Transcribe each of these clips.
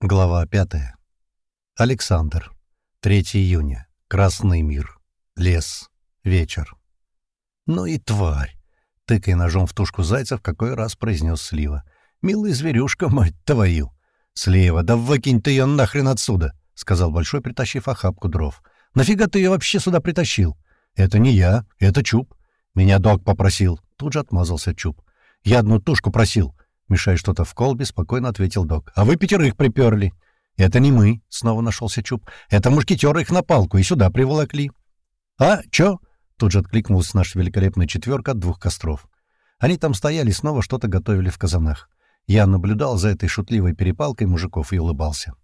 Глава 5. Александр. 3 июня. Красный мир. Лес. Вечер. «Ну и тварь!» — тыкая ножом в тушку зайца, в какой раз произнес Слива. «Милая зверюшка, мать твою!» «Слива, да выкинь ты ее нахрен отсюда!» — сказал Большой, притащив охапку дров. «Нафига ты ее вообще сюда притащил?» «Это не я, это Чуб. Меня док попросил». Тут же отмазался Чуб. «Я одну тушку просил. Мешая что-то в колбе, спокойно ответил док. «А вы пятерых приперли». «Это не мы», — снова нашелся Чуб. «Это мушкетеры их на палку и сюда приволокли». «А, чё?» — тут же откликнулась наша великолепная четверка от двух костров. Они там стояли, снова что-то готовили в казанах. Я наблюдал за этой шутливой перепалкой мужиков и улыбался.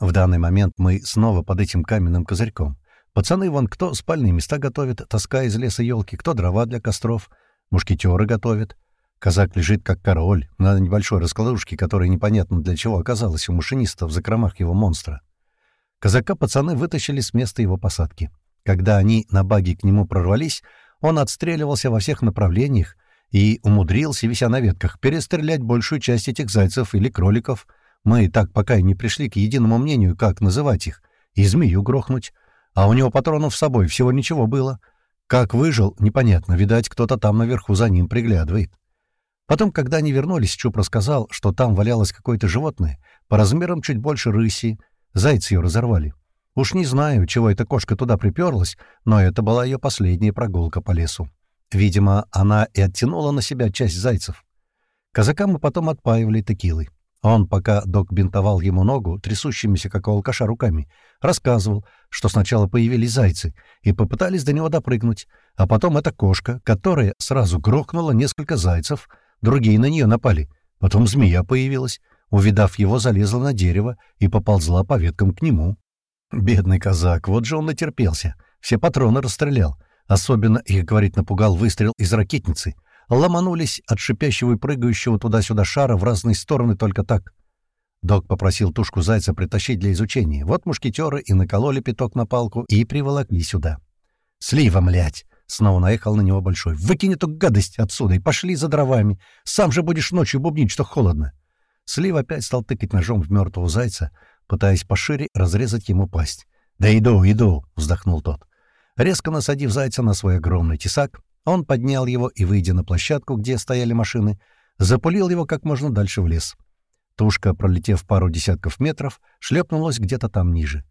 В данный момент мы снова под этим каменным козырьком. Пацаны вон кто спальные места готовит, таская из леса елки, кто дрова для костров, мушкетеры готовят. Казак лежит как король на небольшой раскладушке, которая непонятно для чего оказалась у машиниста в закромах его монстра. Казака пацаны вытащили с места его посадки. Когда они на баге к нему прорвались, он отстреливался во всех направлениях и умудрился, вися на ветках, перестрелять большую часть этих зайцев или кроликов. Мы так пока и не пришли к единому мнению, как называть их, и змею грохнуть. А у него патронов с собой всего ничего было. Как выжил, непонятно, видать, кто-то там наверху за ним приглядывает. Потом, когда они вернулись, Чуп рассказал, что там валялось какое-то животное, по размерам чуть больше рыси. Зайцы ее разорвали. Уж не знаю, чего эта кошка туда приперлась, но это была ее последняя прогулка по лесу. Видимо, она и оттянула на себя часть зайцев. Казака мы потом отпаивали текилой. Он, пока док бинтовал ему ногу, трясущимися, как у алкаша, руками, рассказывал, что сначала появились зайцы и попытались до него допрыгнуть, а потом эта кошка, которая сразу грохнула несколько зайцев — Другие на нее напали. Потом змея появилась. Увидав его, залезла на дерево и поползла по веткам к нему. Бедный казак, вот же он натерпелся. Все патроны расстрелял. Особенно их, говорит, напугал выстрел из ракетницы. Ломанулись от шипящего и прыгающего туда-сюда шара в разные стороны только так. Док попросил тушку зайца притащить для изучения. Вот мушкетеры и накололи пяток на палку и приволокли сюда. «Слива, млять!» Снова наехал на него Большой. «Выкинь эту гадость отсюда и пошли за дровами. Сам же будешь ночью бубнить, что холодно». Слив опять стал тыкать ножом в мертвого зайца, пытаясь пошире разрезать ему пасть. «Да иду, иду!» — вздохнул тот. Резко насадив зайца на свой огромный тесак, он поднял его и, выйдя на площадку, где стояли машины, запулил его как можно дальше в лес. Тушка, пролетев пару десятков метров, шлепнулась где-то там ниже.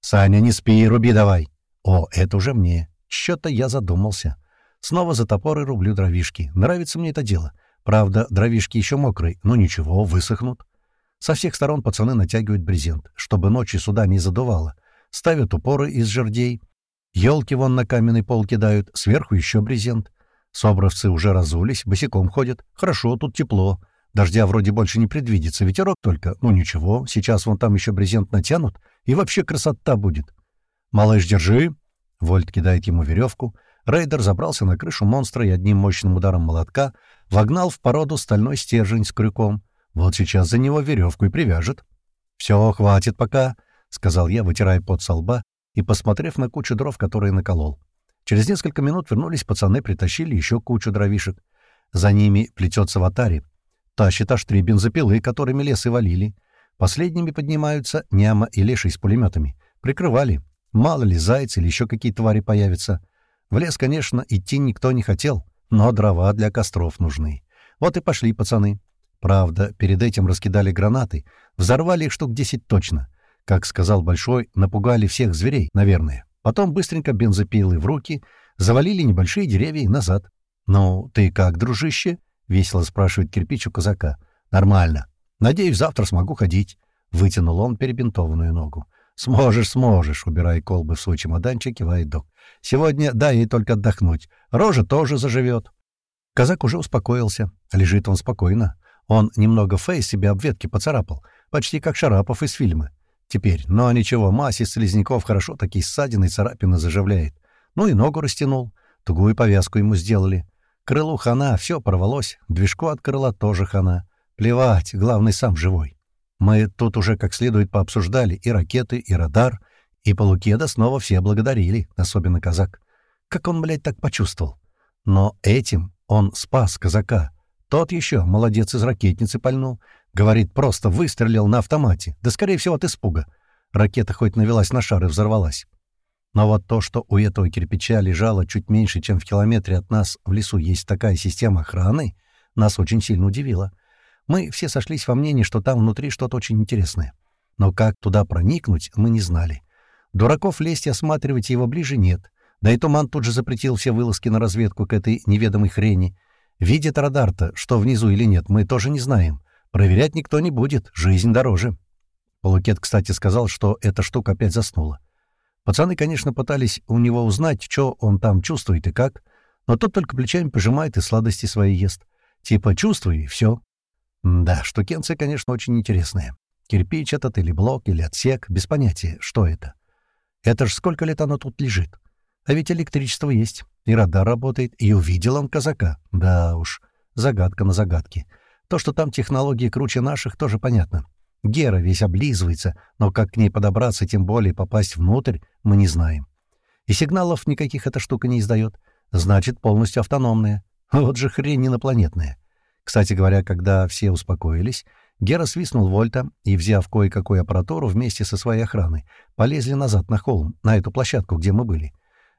«Саня, не спи, руби давай!» «О, это уже мне!» Что-то я задумался. Снова за топоры рублю дровишки. Нравится мне это дело. Правда, дровишки еще мокрые, но ничего, высохнут. Со всех сторон пацаны натягивают брезент, чтобы ночи сюда не задувало. Ставят упоры из жердей. Елки вон на каменный пол кидают, сверху еще брезент. Собровцы уже разулись, босиком ходят. Хорошо, тут тепло. Дождя вроде больше не предвидится, ветерок только. Ну ничего, сейчас вон там еще брезент натянут, и вообще красота будет. «Малыш, держи!» Вольт кидает ему веревку. Рейдер забрался на крышу монстра и одним мощным ударом молотка вогнал в породу стальной стержень с крюком. Вот сейчас за него веревку и привяжет. «Все, хватит пока», — сказал я, вытирая пот со лба и посмотрев на кучу дров, которые наколол. Через несколько минут вернулись пацаны, притащили еще кучу дровишек. За ними плетется ватари. Тащит аж три бензопилы, которыми лес и валили. Последними поднимаются Няма и Леший с пулеметами. Прикрывали. Мало ли, зайцы или еще какие твари появятся. В лес, конечно, идти никто не хотел, но дрова для костров нужны. Вот и пошли пацаны. Правда, перед этим раскидали гранаты, взорвали их штук десять точно. Как сказал Большой, напугали всех зверей, наверное. Потом быстренько бензопилы в руки, завалили небольшие деревья и назад. «Ну, ты как, дружище?» — весело спрашивает кирпич у казака. «Нормально. Надеюсь, завтра смогу ходить». Вытянул он перебинтованную ногу. «Сможешь, сможешь», — убирая колбы в свой чемоданчик, кивает док. «Сегодня дай ей только отдохнуть. Рожа тоже заживет». Казак уже успокоился. Лежит он спокойно. Он немного фейс себе об ветке поцарапал, почти как Шарапов из фильма. Теперь, но ничего, мазь из слизняков хорошо такие ссадины и царапины заживляет. Ну и ногу растянул, тугую повязку ему сделали. Крылу хана, все порвалось, движку от крыла тоже хана. Плевать, главный сам живой. Мы тут уже как следует пообсуждали и ракеты, и радар, и Полукеда снова все благодарили, особенно казак. Как он, блядь, так почувствовал? Но этим он спас казака. Тот еще, молодец, из ракетницы пальнул. Говорит, просто выстрелил на автомате. Да, скорее всего, от испуга. Ракета хоть навелась на шар и взорвалась. Но вот то, что у этого кирпича лежало чуть меньше, чем в километре от нас в лесу есть такая система охраны, нас очень сильно удивило. Мы все сошлись во мнении, что там внутри что-то очень интересное. Но как туда проникнуть, мы не знали. Дураков лезть и осматривать его ближе нет. Да и Туман тут же запретил все вылазки на разведку к этой неведомой хрени. Видит радар-то, что внизу или нет, мы тоже не знаем. Проверять никто не будет, жизнь дороже. Полукет, кстати, сказал, что эта штука опять заснула. Пацаны, конечно, пытались у него узнать, что он там чувствует и как, но тот только плечами пожимает и сладости свои ест. Типа «чувствуй» и все. Да, штукенция, конечно, очень интересная. Кирпич этот или блок, или отсек, без понятия, что это. Это ж сколько лет оно тут лежит. А ведь электричество есть, и радар работает, и увидел он казака. Да уж, загадка на загадке. То, что там технологии круче наших, тоже понятно. Гера весь облизывается, но как к ней подобраться, тем более попасть внутрь, мы не знаем. И сигналов никаких эта штука не издает. Значит, полностью автономная. Вот же хрень инопланетная. Кстати говоря, когда все успокоились, Гера свистнул Вольта и, взяв кое-какую аппаратуру вместе со своей охраной, полезли назад на холм, на эту площадку, где мы были.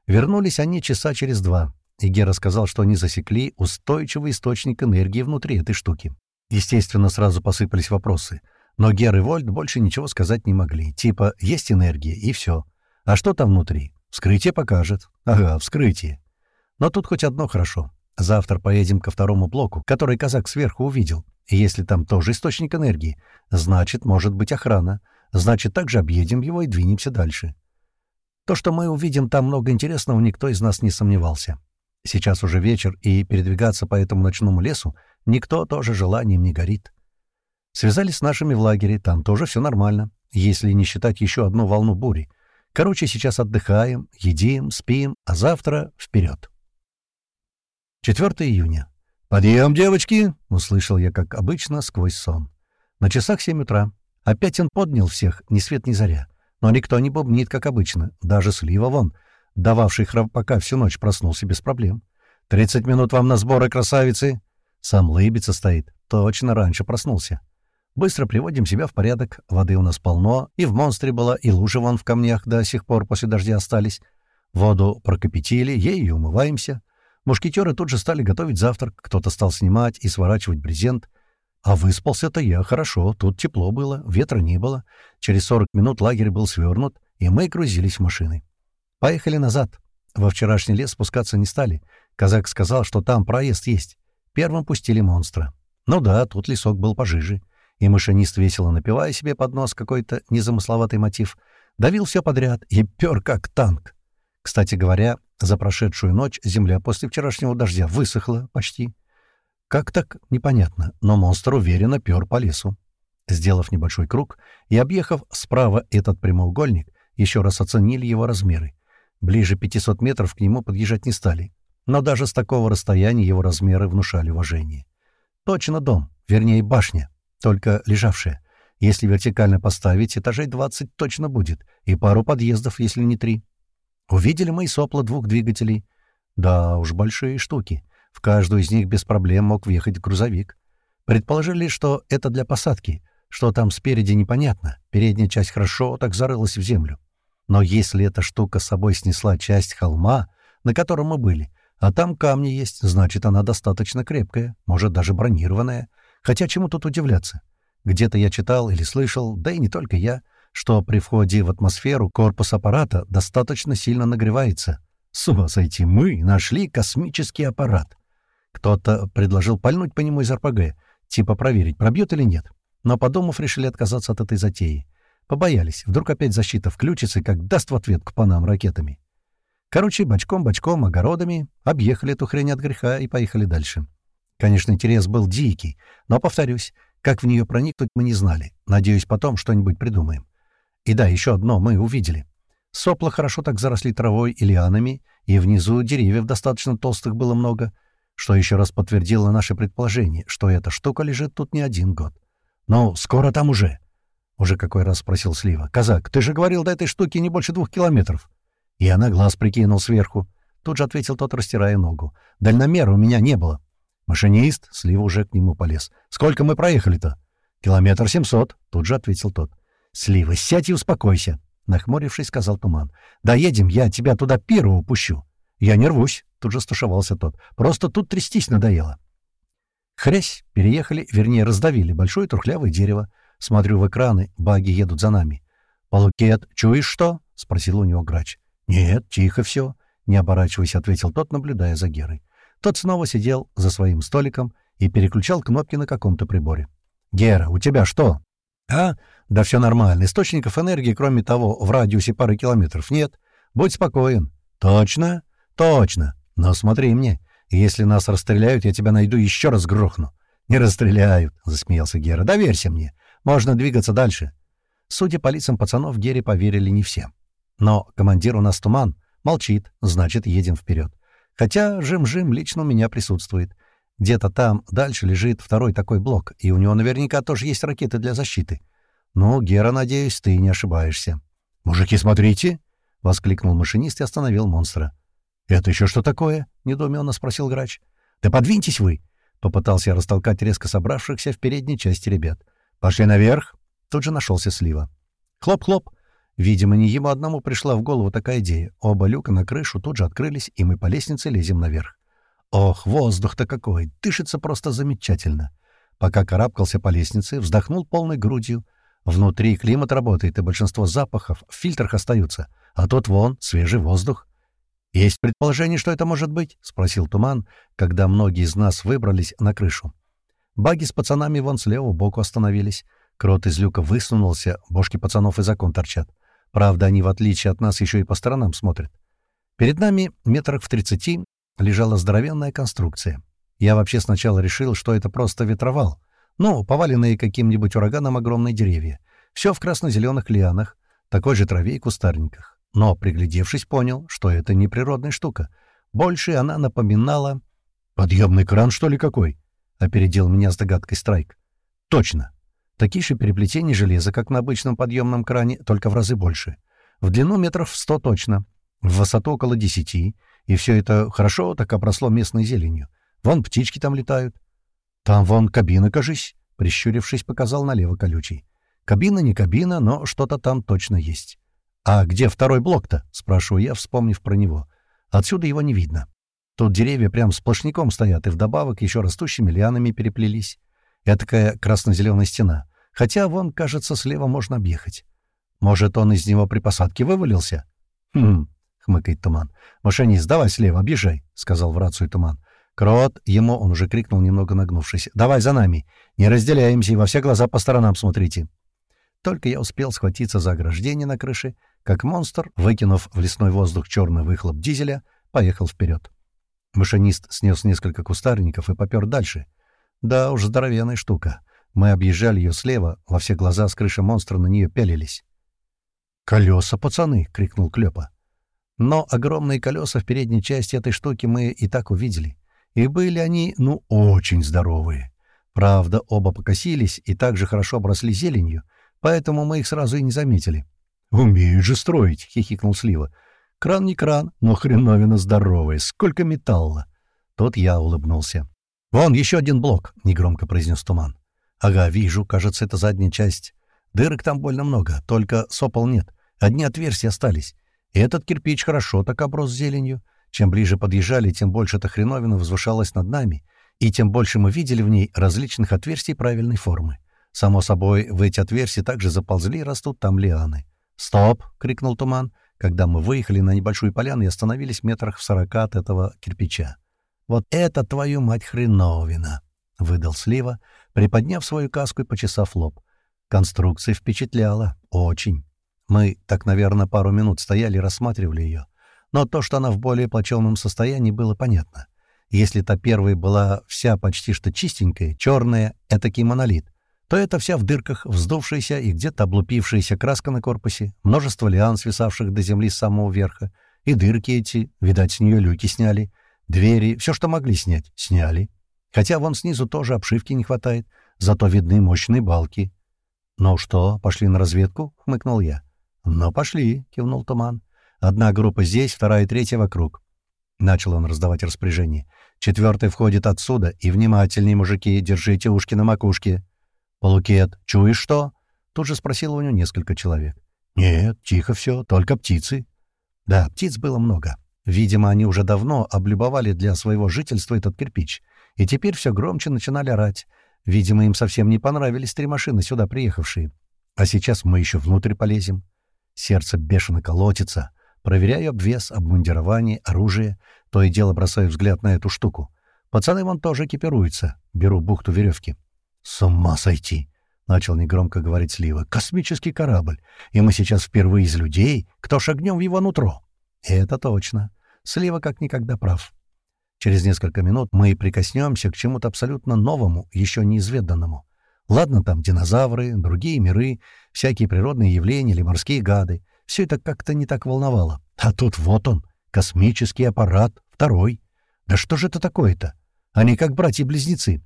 Вернулись они часа через два, и Гера сказал, что они засекли устойчивый источник энергии внутри этой штуки. Естественно, сразу посыпались вопросы. Но Гер и Вольт больше ничего сказать не могли. Типа, есть энергия, и все. А что там внутри? Вскрытие покажет. Ага, вскрытие. Но тут хоть одно хорошо. Завтра поедем ко второму блоку, который казак сверху увидел. Если там тоже источник энергии, значит, может быть охрана. Значит, также объедем его и двинемся дальше. То, что мы увидим там много интересного, никто из нас не сомневался. Сейчас уже вечер, и передвигаться по этому ночному лесу никто тоже желанием не горит. Связались с нашими в лагере, там тоже все нормально, если не считать еще одну волну бури. Короче, сейчас отдыхаем, едим, спим, а завтра вперед. 4 июня. «Подъем, девочки!» — услышал я, как обычно, сквозь сон. На часах 7 утра. Опять он поднял всех, ни свет ни заря. Но никто не бубнит, как обычно. Даже Слива вон, дававший храпака всю ночь, проснулся без проблем. «Тридцать минут вам на сборы, красавицы!» Сам лыбится стоит. Точно раньше проснулся. Быстро приводим себя в порядок. Воды у нас полно. И в монстре была, и лужи вон в камнях до сих пор после дождя остались. Воду прокипятили, ею умываемся. Мушкетеры тут же стали готовить завтрак, кто-то стал снимать и сворачивать брезент. А выспался-то я хорошо, тут тепло было, ветра не было. Через 40 минут лагерь был свернут, и мы грузились в машины. Поехали назад. Во вчерашний лес спускаться не стали. Казак сказал, что там проезд есть. Первым пустили монстра. Ну да, тут лесок был пожиже. И машинист, весело напивая себе под нос какой-то незамысловатый мотив, давил все подряд и пер как танк. Кстати говоря, за прошедшую ночь земля после вчерашнего дождя высохла почти. Как так, непонятно, но монстр уверенно пёр по лесу. Сделав небольшой круг и объехав справа этот прямоугольник, еще раз оценили его размеры. Ближе 500 метров к нему подъезжать не стали, но даже с такого расстояния его размеры внушали уважение. Точно дом, вернее башня, только лежавшая. Если вертикально поставить, этажей 20 точно будет, и пару подъездов, если не три. Увидели мы сопла двух двигателей. Да уж, большие штуки. В каждую из них без проблем мог въехать грузовик. Предположили, что это для посадки, что там спереди непонятно, передняя часть хорошо так зарылась в землю. Но если эта штука с собой снесла часть холма, на котором мы были, а там камни есть, значит, она достаточно крепкая, может, даже бронированная. Хотя чему тут удивляться? Где-то я читал или слышал, да и не только я — что при входе в атмосферу корпус аппарата достаточно сильно нагревается. С ума сойти, мы нашли космический аппарат. Кто-то предложил пальнуть по нему из РПГ, типа проверить, пробьет или нет. Но, подумав, решили отказаться от этой затеи. Побоялись, вдруг опять защита включится, как даст в ответку по нам ракетами. Короче, бочком-бочком, огородами объехали эту хрень от греха и поехали дальше. Конечно, интерес был дикий, но, повторюсь, как в нее проникнуть мы не знали. Надеюсь, потом что-нибудь придумаем. И да, еще одно мы увидели. Сопла хорошо так заросли травой и лианами, и внизу деревьев достаточно толстых было много, что еще раз подтвердило наше предположение, что эта штука лежит тут не один год. «Ну, скоро там уже!» — уже какой раз спросил Слива. «Казак, ты же говорил, до этой штуки не больше двух километров». И она глаз прикинул сверху. Тут же ответил тот, растирая ногу. «Дальномера у меня не было». «Машинист?» — Слива уже к нему полез. «Сколько мы проехали-то?» «Километр семьсот», — тут же ответил тот. «Слива, сядь и успокойся», — нахмурившись, сказал Туман. «Доедем, я тебя туда первого пущу». «Я не рвусь», — тут же стушевался тот. «Просто тут трястись надоело». Хрясь, переехали, вернее, раздавили большое трухлявое дерево. Смотрю в экраны, баги едут за нами. «Полукет, чуешь что?» — спросил у него грач. «Нет, тихо все», — не оборачиваясь, ответил тот, наблюдая за Герой. Тот снова сидел за своим столиком и переключал кнопки на каком-то приборе. «Гера, у тебя что?» «А? Да все нормально. Источников энергии, кроме того, в радиусе пары километров нет. Будь спокоен». «Точно?» «Точно. Но смотри мне. Если нас расстреляют, я тебя найду и еще раз грохну». «Не расстреляют», — засмеялся Гера. «Доверься мне. Можно двигаться дальше». Судя по лицам пацанов, Гере поверили не все. Но командир у нас туман. Молчит, значит, едем вперед. Хотя Жим-Жим лично у меня присутствует. Где-то там дальше лежит второй такой блок, и у него наверняка тоже есть ракеты для защиты. Ну, Гера, надеюсь, ты не ошибаешься. «Мужики, смотрите!» — воскликнул машинист и остановил монстра. «Это еще что такое?» — недоуменно спросил грач. «Да подвиньтесь вы!» — попытался растолкать резко собравшихся в передней части ребят. «Пошли наверх!» — тут же нашелся Слива. «Хлоп-хлоп!» Видимо, не ему одному пришла в голову такая идея. Оба люка на крышу тут же открылись, и мы по лестнице лезем наверх. Ох, воздух-то какой! Дышится просто замечательно. Пока карабкался по лестнице, вздохнул полной грудью. Внутри климат работает, и большинство запахов в фильтрах остаются. А тут вон, свежий воздух. «Есть предположение, что это может быть?» — спросил Туман, когда многие из нас выбрались на крышу. Баги с пацанами вон слева боку остановились. Крот из люка высунулся, бошки пацанов из окон торчат. Правда, они, в отличие от нас, еще и по сторонам смотрят. Перед нами, метрах в тридцати, лежала здоровенная конструкция. Я вообще сначала решил, что это просто ветровал. Ну, поваленные каким-нибудь ураганом огромные деревья. Все в красно-зеленых лианах, такой же траве и кустарниках. Но, приглядевшись, понял, что это не природная штука. Больше она напоминала... «Подъемный кран, что ли, какой?» — опередил меня с догадкой Страйк. «Точно. Такие же переплетения железа, как на обычном подъемном кране, только в разы больше. В длину метров сто точно, в высоту около десяти, и все это хорошо так обросло местной зеленью. Вон птички там летают. Там вон кабина, кажись, — прищурившись, показал налево колючий. Кабина не кабина, но что-то там точно есть. «А где второй блок-то?» — спрашиваю я, вспомнив про него. Отсюда его не видно. Тут деревья прям сплошняком стоят, и вдобавок еще растущими лианами переплелись. Этакая красно-зеленая стена. Хотя вон, кажется, слева можно объехать. Может, он из него при посадке вывалился? Хм, хмыкает Туман. «Машинист, давай слева, объезжай», — сказал в рацию Туман. «Крот!» — ему он уже крикнул, немного нагнувшись. «Давай за нами! Не разделяемся и во все глаза по сторонам смотрите!» Только я успел схватиться за ограждение на крыше, как монстр, выкинув в лесной воздух черный выхлоп дизеля, поехал вперед. Машинист снес несколько кустарников и попер дальше, да уж здоровенная штука. Мы объезжали ее слева, во все глаза с крыши монстра на нее пялились. «Колеса, пацаны!» — крикнул Клёпа. Но огромные колеса в передней части этой штуки мы и так увидели. И были они, ну, очень здоровые. Правда, оба покосились и также хорошо обросли зеленью, поэтому мы их сразу и не заметили. «Умеют же строить!» — хихикнул Слива. «Кран не кран, но хреновина здоровая. Сколько металла!» Тот я улыбнулся. «Вон еще один блок», — негромко произнес Туман. «Ага, вижу, кажется, это задняя часть. Дырок там больно много, только сопол нет. Одни отверстия остались. Этот кирпич хорошо так оброс зеленью. Чем ближе подъезжали, тем больше эта хреновина возвышалась над нами, и тем больше мы видели в ней различных отверстий правильной формы. Само собой, в эти отверстия также заползли и растут там лианы. «Стоп!» — крикнул Туман, когда мы выехали на небольшую поляну и остановились в метрах в сорока от этого кирпича. «Вот это, твою мать, хреновина!» — выдал Слива, приподняв свою каску и почесав лоб. Конструкция впечатляла. Очень. Мы так, наверное, пару минут стояли и рассматривали ее. Но то, что она в более плачевном состоянии, было понятно. Если та первая была вся почти что чистенькая, черная, этакий монолит, то это вся в дырках, вздувшаяся и где-то облупившаяся краска на корпусе, множество лиан, свисавших до земли с самого верха, и дырки эти, видать, с нее люки сняли — Двери, все, что могли снять, сняли. Хотя вон снизу тоже обшивки не хватает, зато видны мощные балки. «Ну что, пошли на разведку?» — хмыкнул я. «Ну, пошли», — кивнул Туман. «Одна группа здесь, вторая и третья вокруг». Начал он раздавать распоряжение. «Четвертая входит отсюда, и внимательнее, мужики, держите ушки на макушке». «Полукет, чуешь что?» Тут же спросил у него несколько человек. «Нет, тихо все, только птицы». Да, птиц было много. Видимо, они уже давно облюбовали для своего жительства этот кирпич, и теперь все громче начинали орать. Видимо, им совсем не понравились три машины, сюда приехавшие. А сейчас мы еще внутрь полезем. Сердце бешено колотится. Проверяю обвес, обмундирование, оружие. То и дело бросаю взгляд на эту штуку. Пацаны вон тоже экипируются. Беру бухту веревки. «С ума сойти!» — начал негромко говорить Слива. «Космический корабль. И мы сейчас впервые из людей, кто шагнем в его нутро». «Это точно. Слива как никогда прав. Через несколько минут мы прикоснемся к чему-то абсолютно новому, еще неизведанному. Ладно, там динозавры, другие миры, всякие природные явления или морские гады. Все это как-то не так волновало. А тут вот он, космический аппарат, второй. Да что же это такое-то? Они как братья-близнецы.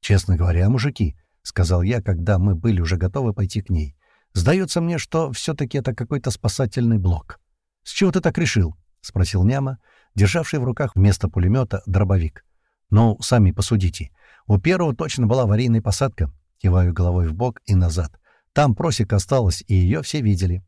Честно говоря, мужики, — сказал я, когда мы были уже готовы пойти к ней, — сдается мне, что все-таки это какой-то спасательный блок. — С чего ты так решил? — спросил Няма, державший в руках вместо пулемета дробовик. «Ну, сами посудите. У первого точно была аварийная посадка. Киваю головой в бок и назад. Там просека осталась, и ее все видели.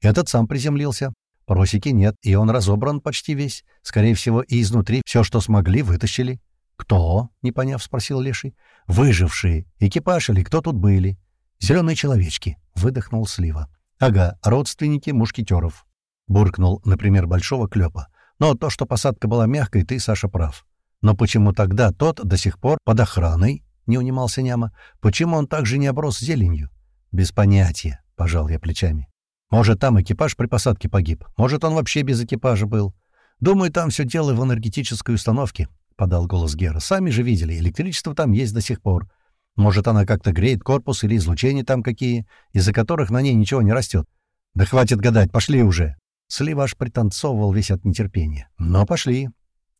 Этот сам приземлился. Просеки нет, и он разобран почти весь. Скорее всего, и изнутри все, что смогли, вытащили. «Кто?» — не поняв, спросил Леший. «Выжившие. Экипаж или кто тут были?» «Зеленые человечки», — выдохнул Слива. «Ага, родственники мушкетеров», — буркнул, например, Большого Клёпа. «Но то, что посадка была мягкой, ты, Саша, прав. Но почему тогда тот до сих пор под охраной?» — не унимался Няма. «Почему он так же не оброс зеленью?» «Без понятия», — пожал я плечами. «Может, там экипаж при посадке погиб. Может, он вообще без экипажа был. Думаю, там все дело в энергетической установке», — подал голос Гера. «Сами же видели, электричество там есть до сих пор. Может, она как-то греет корпус или излучения там какие, из-за которых на ней ничего не растет. Да хватит гадать, пошли уже!» Слива аж пританцовывал весь от нетерпения. «Но пошли.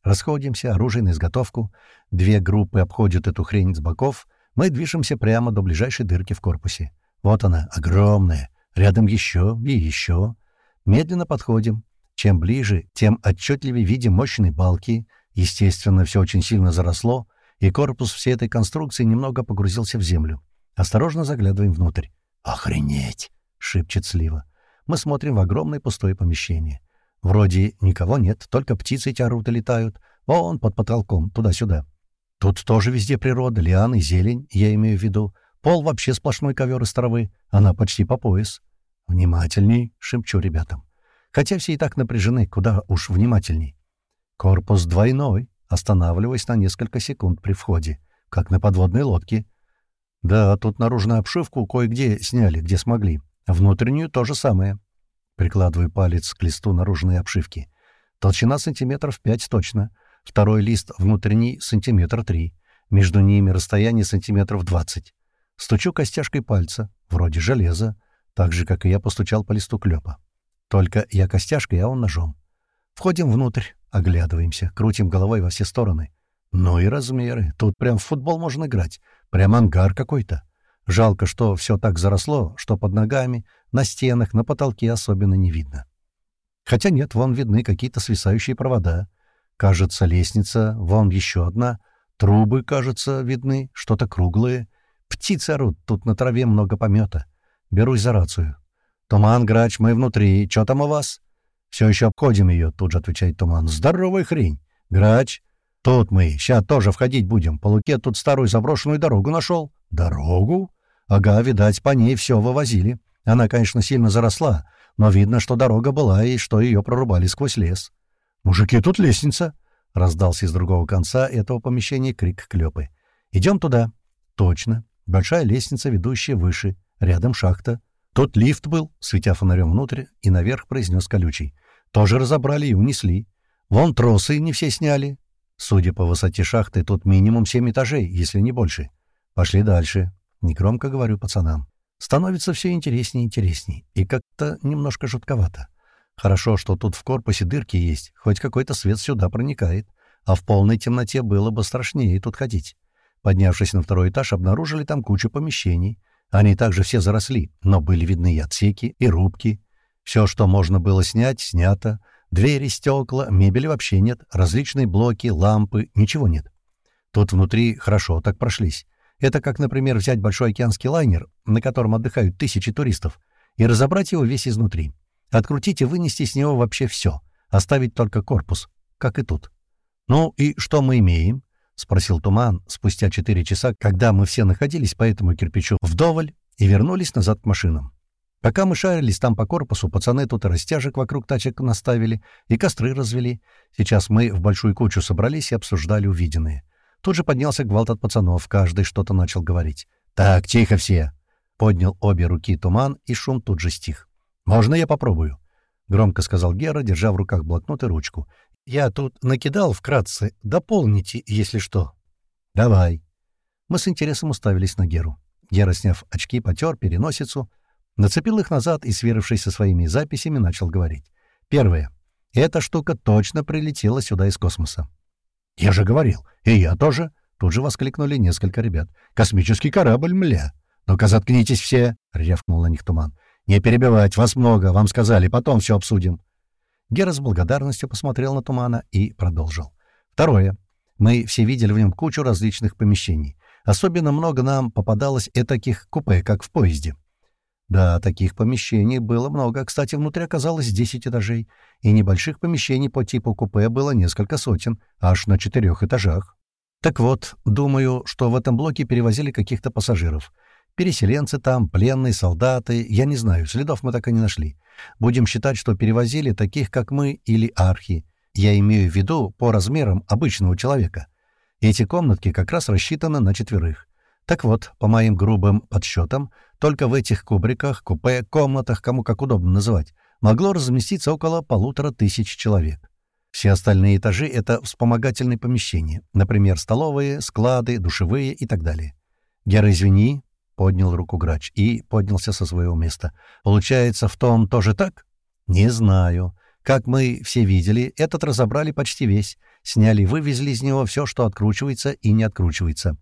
Расходимся, оружие на изготовку. Две группы обходят эту хрень с боков. Мы движемся прямо до ближайшей дырки в корпусе. Вот она, огромная. Рядом еще и еще. Медленно подходим. Чем ближе, тем отчетливее видим мощные балки. Естественно, все очень сильно заросло, и корпус всей этой конструкции немного погрузился в землю. Осторожно заглядываем внутрь. «Охренеть!» — шепчет Слива. Мы смотрим в огромное пустое помещение. Вроде никого нет, только птицы эти орут и летают. Вон под потолком, туда-сюда. Тут тоже везде природа, лианы, зелень, я имею в виду. Пол вообще сплошной ковер из травы, она почти по пояс. «Внимательней», — шепчу ребятам. Хотя все и так напряжены, куда уж внимательней. Корпус двойной, останавливаясь на несколько секунд при входе, как на подводной лодке. Да, тут наружную обшивку кое-где сняли, где смогли. Внутреннюю — то же самое. Прикладываю палец к листу наружной обшивки. Толщина сантиметров пять точно. Второй лист внутренний — сантиметр три. Между ними расстояние сантиметров двадцать. Стучу костяшкой пальца, вроде железа, так же, как и я постучал по листу клёпа. Только я костяшкой, а он ножом. Входим внутрь, оглядываемся, крутим головой во все стороны. Ну и размеры. Тут прям в футбол можно играть. Прям ангар какой-то. Жалко, что все так заросло, что под ногами, на стенах, на потолке особенно не видно. Хотя нет, вон видны какие-то свисающие провода. Кажется, лестница, вон еще одна. Трубы, кажется, видны, что-то круглое. Птицы орут, тут на траве много помета. Берусь за рацию. «Туман, грач, мы внутри. Чё там у вас?» «Все еще обходим ее», — тут же отвечает Туман. «Здоровая хрень. Грач, тут мы. Сейчас тоже входить будем. По луке тут старую заброшенную дорогу нашел». «Дорогу?» Ага, видать, по ней все вывозили. Она, конечно, сильно заросла, но видно, что дорога была и что ее прорубали сквозь лес. «Мужики, тут лестница!» — раздался из другого конца этого помещения крик Клёпы. «Идем туда». «Точно. Большая лестница, ведущая выше. Рядом шахта. Тут лифт был», — светя фонарем внутрь, и наверх произнес колючий. «Тоже разобрали и унесли. Вон тросы не все сняли. Судя по высоте шахты, тут минимум семь этажей, если не больше. Пошли дальше. Негромко говорю пацанам. Становится все интереснее и интересней, и как-то немножко жутковато. Хорошо, что тут в корпусе дырки есть, хоть какой-то свет сюда проникает, а в полной темноте было бы страшнее тут ходить. Поднявшись на второй этаж, обнаружили там кучу помещений. Они также все заросли, но были видны и отсеки, и рубки. Все, что можно было снять, снято. Двери, стекла, мебели вообще нет, различные блоки, лампы, ничего нет. Тут внутри хорошо так прошлись. Это как, например, взять большой океанский лайнер, на котором отдыхают тысячи туристов, и разобрать его весь изнутри. Открутить и вынести с него вообще все, оставить только корпус, как и тут. «Ну и что мы имеем?» — спросил Туман спустя четыре часа, когда мы все находились по этому кирпичу вдоволь и вернулись назад к машинам. Пока мы шарились там по корпусу, пацаны тут и растяжек вокруг тачек наставили, и костры развели. Сейчас мы в большую кучу собрались и обсуждали увиденное. Тут же поднялся гвалт от пацанов, каждый что-то начал говорить. «Так, тихо все!» Поднял обе руки туман, и шум тут же стих. «Можно я попробую?» — громко сказал Гера, держа в руках блокнот и ручку. «Я тут накидал вкратце. Дополните, если что». «Давай». Мы с интересом уставились на Геру. Гера, сняв очки, потер переносицу — Нацепил их назад и, сверившись со своими записями, начал говорить. Первое. Эта штука точно прилетела сюда из космоса. «Я же говорил. И я тоже!» Тут же воскликнули несколько ребят. «Космический корабль, мля!» «Ну-ка, заткнитесь все!» — рявкнул на них туман. «Не перебивать, вас много, вам сказали, потом все обсудим». Гера с благодарностью посмотрел на тумана и продолжил. Второе. Мы все видели в нем кучу различных помещений. Особенно много нам попадалось этаких купе, как в поезде. Да, таких помещений было много. Кстати, внутри оказалось 10 этажей, и небольших помещений по типу купе было несколько сотен, аж на четырех этажах. Так вот, думаю, что в этом блоке перевозили каких-то пассажиров. Переселенцы там, пленные, солдаты, я не знаю, следов мы так и не нашли. Будем считать, что перевозили таких, как мы, или архи. Я имею в виду по размерам обычного человека. Эти комнатки как раз рассчитаны на четверых. Так вот, по моим грубым подсчетам, только в этих кубриках, купе, комнатах, кому как удобно называть, могло разместиться около полутора тысяч человек. Все остальные этажи — это вспомогательные помещения, например, столовые, склады, душевые и так далее. «Гера, извини», — поднял руку грач и поднялся со своего места. «Получается, в том тоже так?» «Не знаю. Как мы все видели, этот разобрали почти весь. Сняли и вывезли из него все, что откручивается и не откручивается.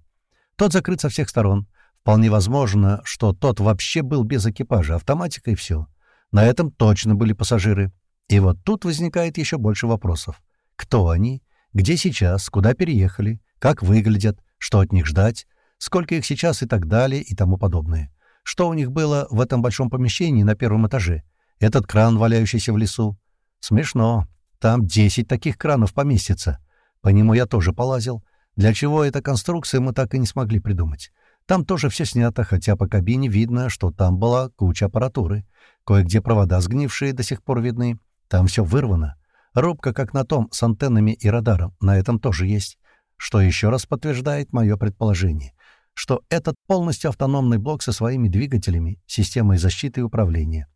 Тот закрыт со всех сторон. Вполне возможно, что тот вообще был без экипажа, автоматика и все. На этом точно были пассажиры. И вот тут возникает еще больше вопросов. Кто они? Где сейчас? Куда переехали? Как выглядят? Что от них ждать? Сколько их сейчас и так далее и тому подобное. Что у них было в этом большом помещении на первом этаже? Этот кран, валяющийся в лесу? Смешно. Там 10 таких кранов поместится. По нему я тоже полазил. Для чего эта конструкция, мы так и не смогли придумать. Там тоже все снято, хотя по кабине видно, что там была куча аппаратуры. Кое-где провода сгнившие до сих пор видны. Там все вырвано. Рубка, как на том, с антеннами и радаром, на этом тоже есть. Что еще раз подтверждает мое предположение, что этот полностью автономный блок со своими двигателями, системой защиты и управления.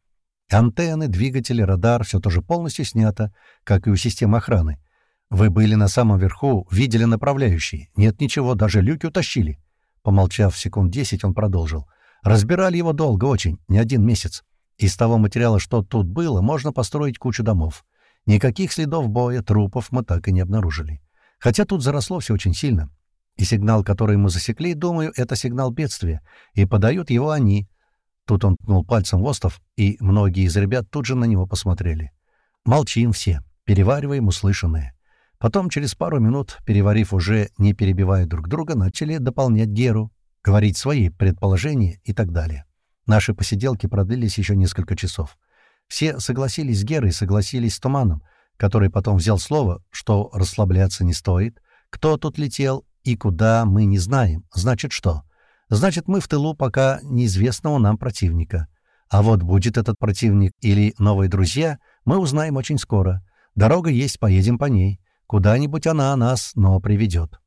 Антенны, двигатели, радар — все тоже полностью снято, как и у системы охраны. Вы были на самом верху, видели направляющие. Нет ничего, даже люки утащили. Помолчав секунд десять, он продолжил. Разбирали его долго очень, не один месяц. Из того материала, что тут было, можно построить кучу домов. Никаких следов боя, трупов мы так и не обнаружили. Хотя тут заросло все очень сильно. И сигнал, который мы засекли, думаю, это сигнал бедствия. И подают его они. Тут он ткнул пальцем в остов, и многие из ребят тут же на него посмотрели. Молчим все, перевариваем услышанное. Потом, через пару минут, переварив уже, не перебивая друг друга, начали дополнять Геру, говорить свои предположения и так далее. Наши посиделки продлились еще несколько часов. Все согласились с Герой, согласились с Туманом, который потом взял слово, что расслабляться не стоит. Кто тут летел и куда, мы не знаем. Значит, что? Значит, мы в тылу пока неизвестного нам противника. А вот будет этот противник или новые друзья, мы узнаем очень скоро. Дорога есть, поедем по ней. Куда-нибудь она нас, но приведет.